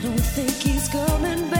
I don't think he's coming back.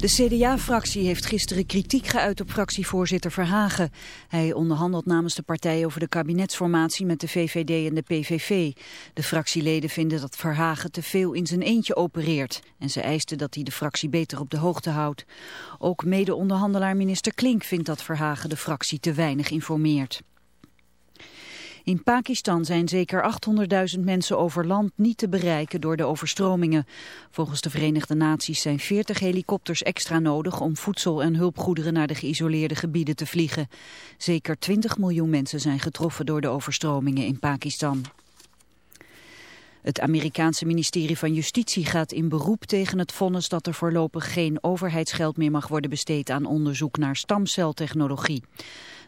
De CDA-fractie heeft gisteren kritiek geuit op fractievoorzitter Verhagen. Hij onderhandelt namens de partij over de kabinetsformatie met de VVD en de PVV. De fractieleden vinden dat Verhagen te veel in zijn eentje opereert. En ze eisten dat hij de fractie beter op de hoogte houdt. Ook mede-onderhandelaar minister Klink vindt dat Verhagen de fractie te weinig informeert. In Pakistan zijn zeker 800.000 mensen over land niet te bereiken door de overstromingen. Volgens de Verenigde Naties zijn 40 helikopters extra nodig om voedsel en hulpgoederen naar de geïsoleerde gebieden te vliegen. Zeker 20 miljoen mensen zijn getroffen door de overstromingen in Pakistan. Het Amerikaanse ministerie van Justitie gaat in beroep tegen het vonnis dat er voorlopig geen overheidsgeld meer mag worden besteed aan onderzoek naar stamceltechnologie.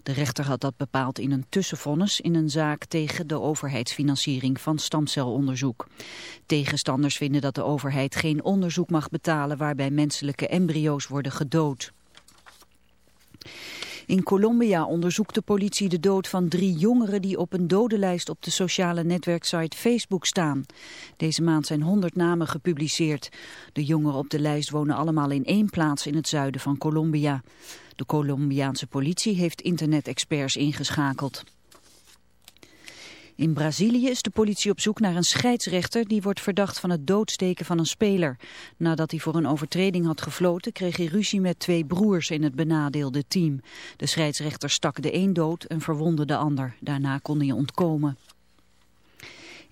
De rechter had dat bepaald in een tussenvonnis in een zaak tegen de overheidsfinanciering van stamcelonderzoek. Tegenstanders vinden dat de overheid geen onderzoek mag betalen waarbij menselijke embryo's worden gedood. In Colombia onderzoekt de politie de dood van drie jongeren die op een dodenlijst op de sociale netwerksite Facebook staan. Deze maand zijn honderd namen gepubliceerd. De jongeren op de lijst wonen allemaal in één plaats in het zuiden van Colombia. De Colombiaanse politie heeft internet-experts ingeschakeld. In Brazilië is de politie op zoek naar een scheidsrechter die wordt verdacht van het doodsteken van een speler. Nadat hij voor een overtreding had gefloten kreeg hij ruzie met twee broers in het benadeelde team. De scheidsrechter stak de een dood en verwondde de ander. Daarna kon hij ontkomen.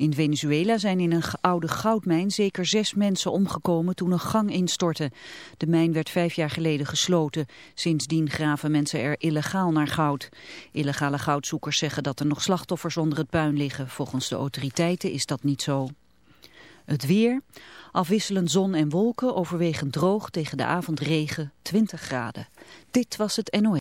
In Venezuela zijn in een oude goudmijn zeker zes mensen omgekomen toen een gang instortte. De mijn werd vijf jaar geleden gesloten. Sindsdien graven mensen er illegaal naar goud. Illegale goudzoekers zeggen dat er nog slachtoffers onder het puin liggen. Volgens de autoriteiten is dat niet zo. Het weer, afwisselend zon en wolken, overwegend droog, tegen de avond regen, 20 graden. Dit was het NOS.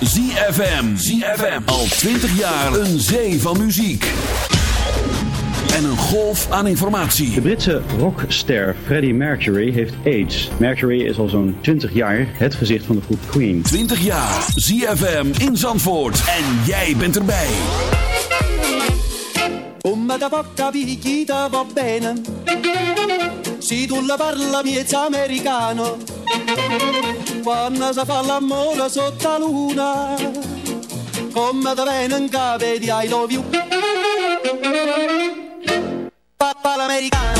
Is ZFM. ZFM. Al 20 jaar een zee van muziek. En een golf aan informatie. De Britse rockster Freddie Mercury heeft AIDS. Mercury is al zo'n 20 jaar het gezicht van de groep Queen. 20 jaar. ZFM in Zandvoort. En jij bent erbij. Come da poca picchita va bene Si tu la parla americano quando si fa l'amore sotto la luna, come da bene in capo di I love you. Papà l'americano.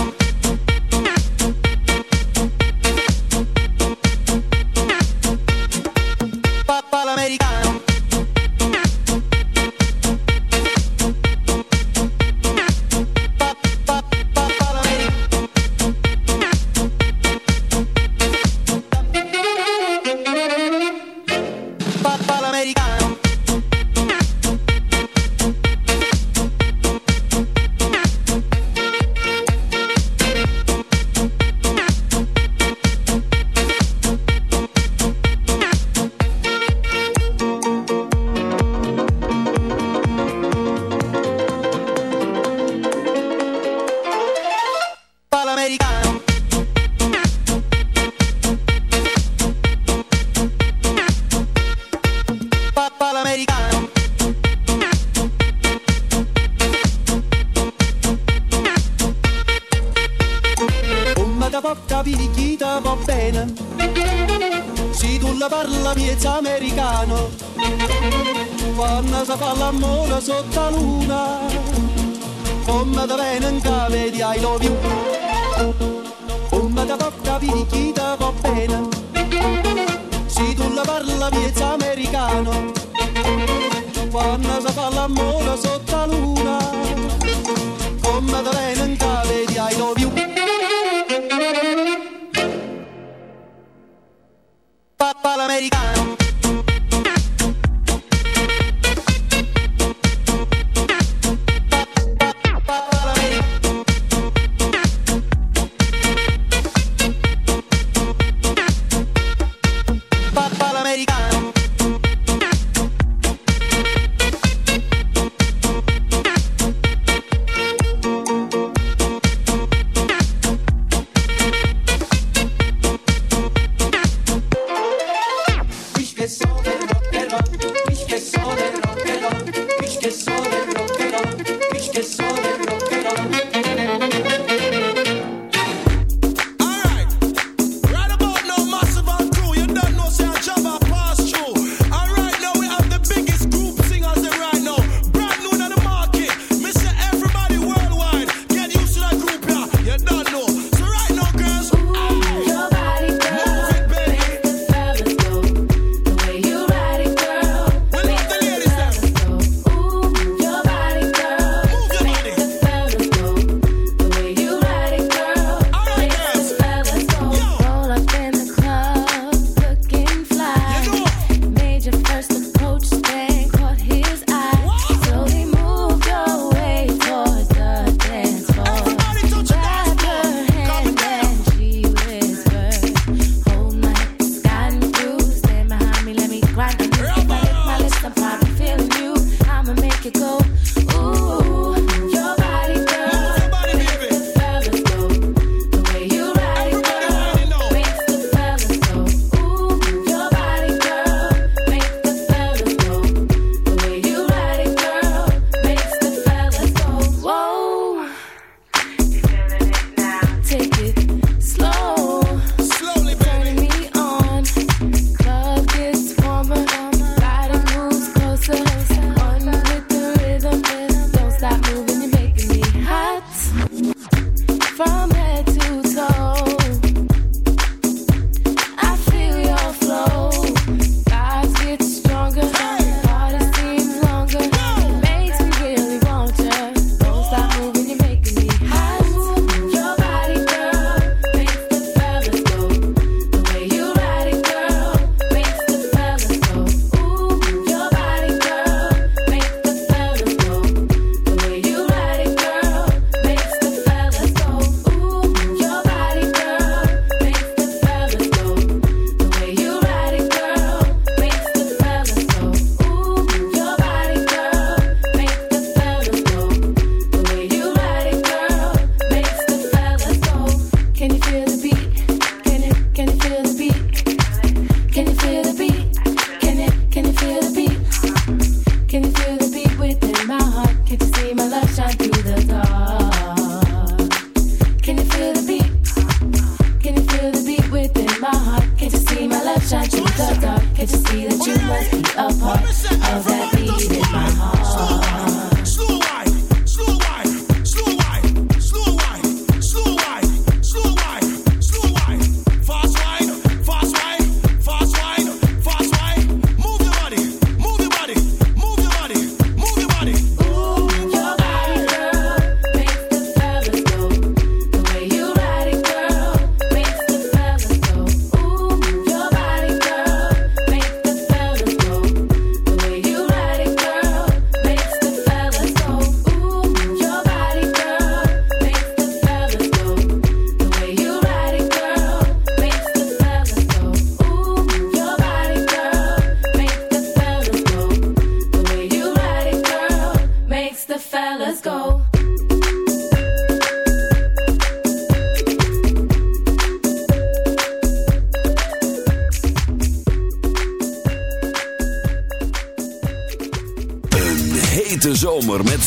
quando parla miezza americano, quando si fa l'amore sotto la luna, come da venga vedi I love you, come da tocca chi ti va bene, si tu la parla miezza americano, quando si fa l'amore sotto la luna.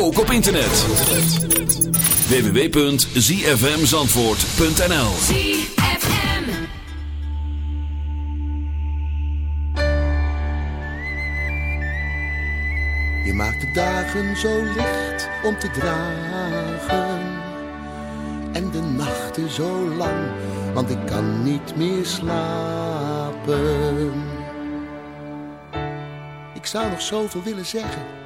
ook op internet. www.zfmzandvoort.nl Je maakt de dagen zo licht om te dragen. En de nachten zo lang, want ik kan niet meer slapen. Ik zou nog zoveel willen zeggen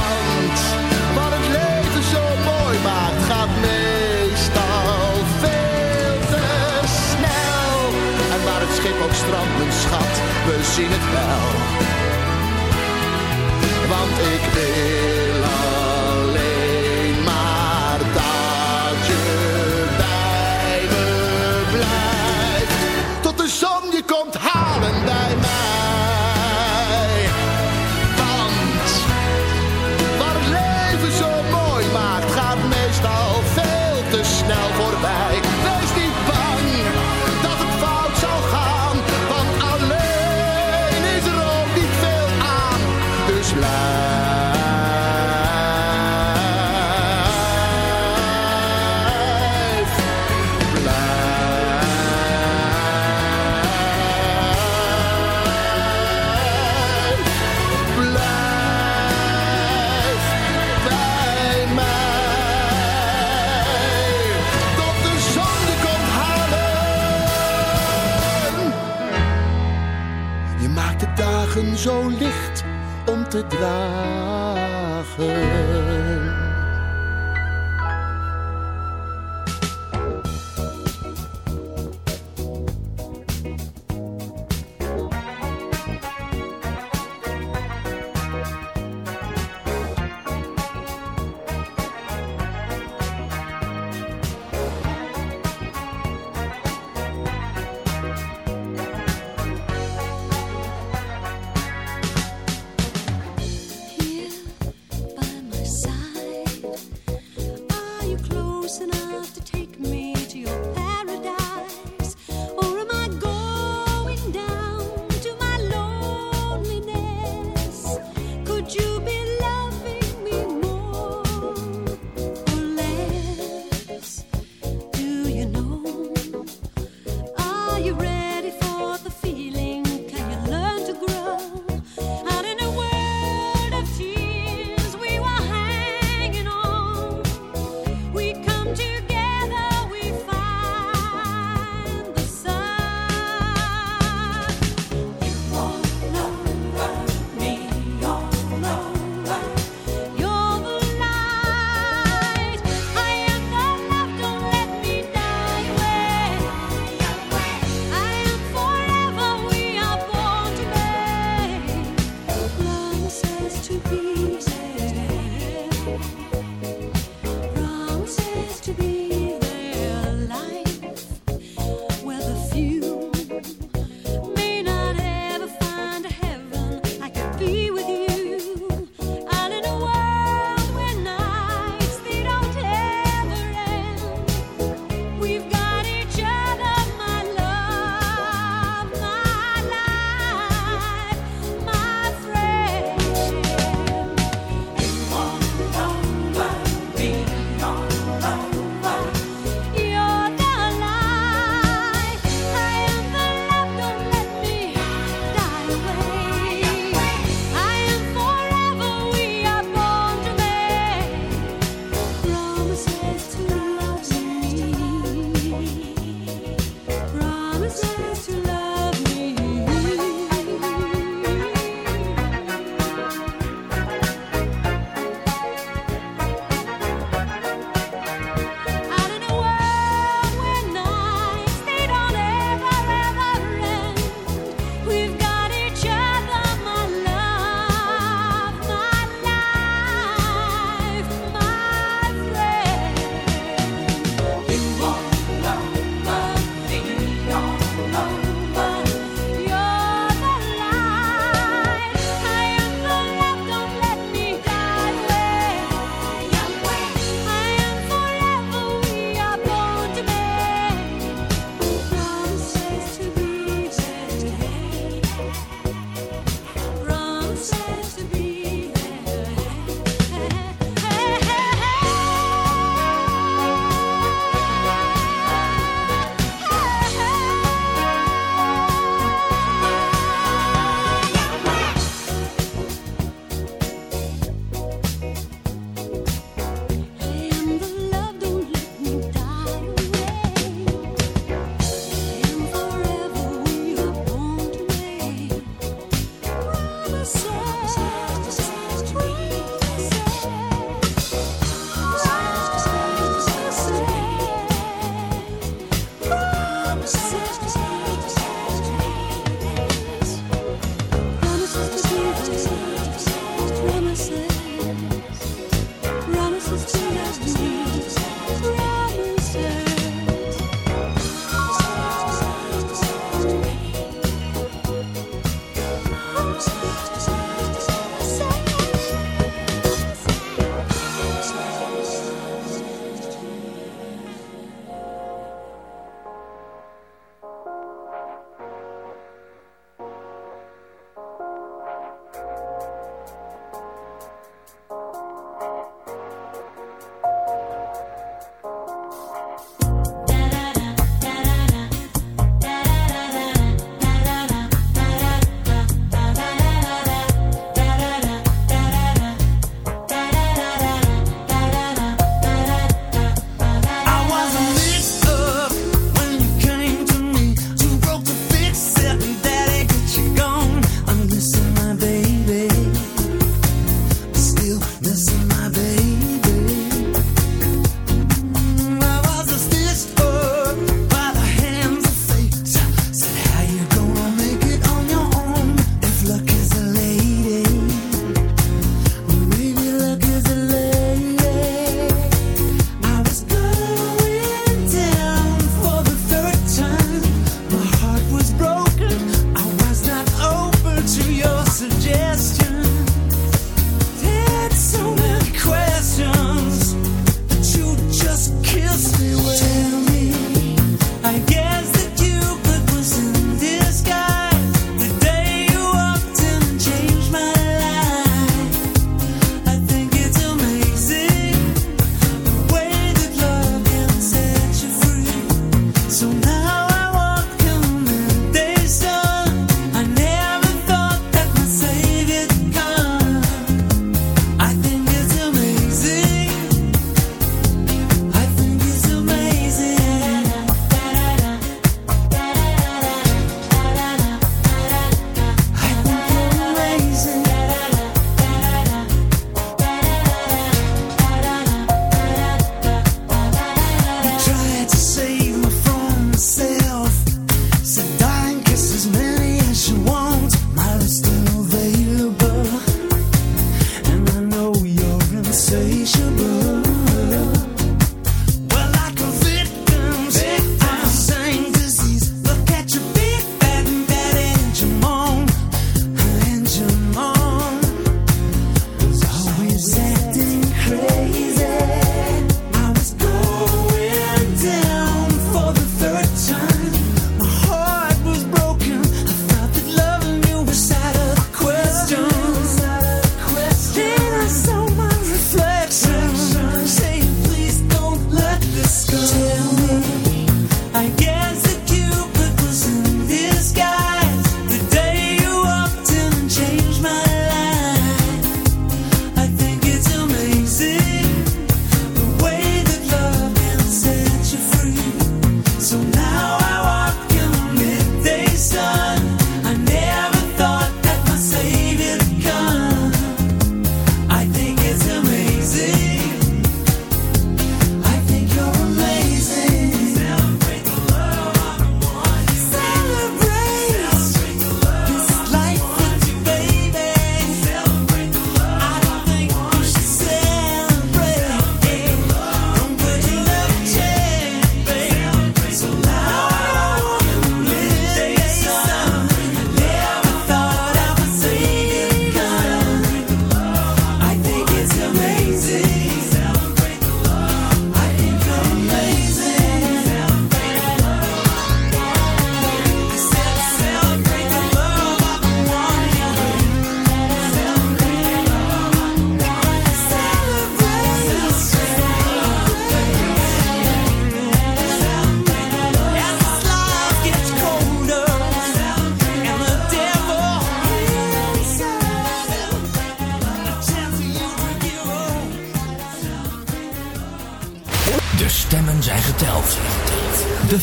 land. Wat het leven zo mooi maakt, gaat meestal veel te snel. En waar het schip ook strandt, mijn schat, we zien het wel. Want ik wil